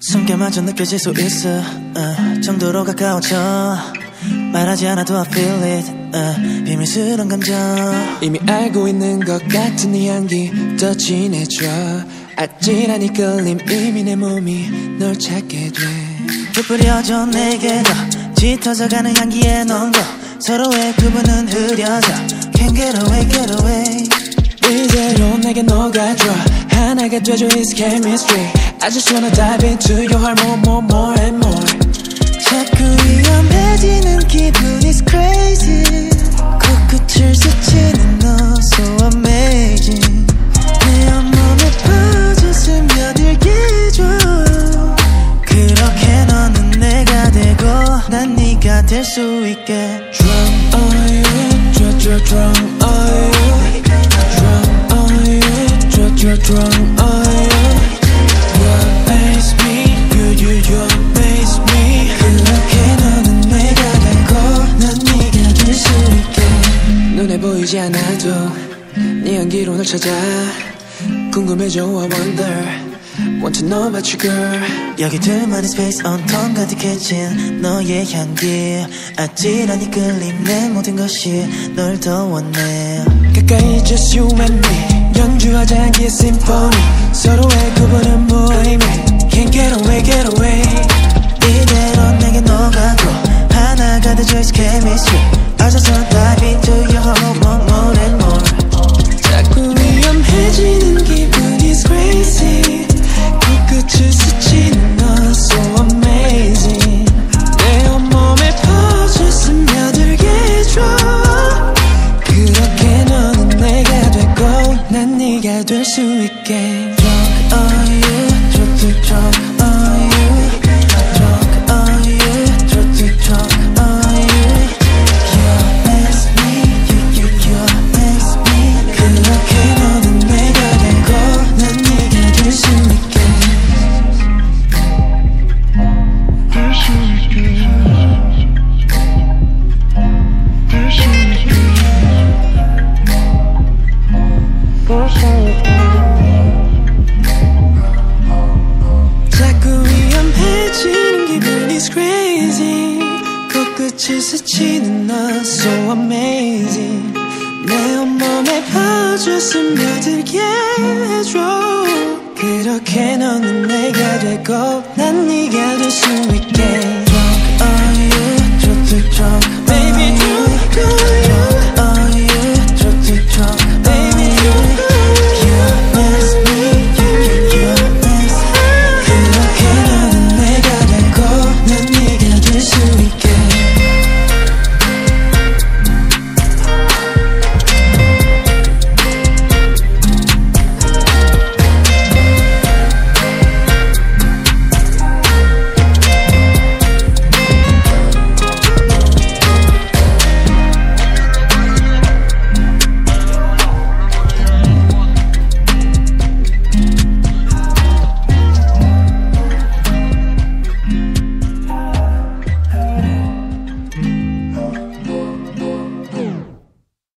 숨겨마저 느껴질 수 있어 uh, 정도로 가까워져. 말하지 않아도 I feel it uh, 비밀스런 감정. 이미 알고 있는 것 같은 네 향기 더 진해져. 아찔한 이 끌림 이미 내 몸이 널 찾게 돼. 부풀려져 내게 더 짙어져 가는 향기에 넌거 서로의 구분은 흐려져 Can't get away get away 이대로 내게 녹아줘 하나가 돼줘 is chemistry I just wanna dive into your heart more more more and more 자꾸 위험해 난 네가 될 수 있게 Drunk on you drunk drunk on you Drunk on you drunk drunk on you You amaze me You you you amaze me 그렇게 너는 내가 되고 난 네가 될 수 있게 눈에 보이지 않아도 네 향기로 널 찾아 궁금해져 I wonder Want to know about you girl? 여기 둘만의 space 온통 가득해진 너의 향기. 아찔한 이 끌림 내 모든 것이 널 더 원해 가까이 just you and me. 연주하자 향기의 심포니 서로의 구분은 무의미. Can't get away get away 네가 끝을 스치는 너 so amazing. 내 온몸에 퍼져 스며들게 해줘. 그렇게 너는 내가 되고 난 네가 될 수 있게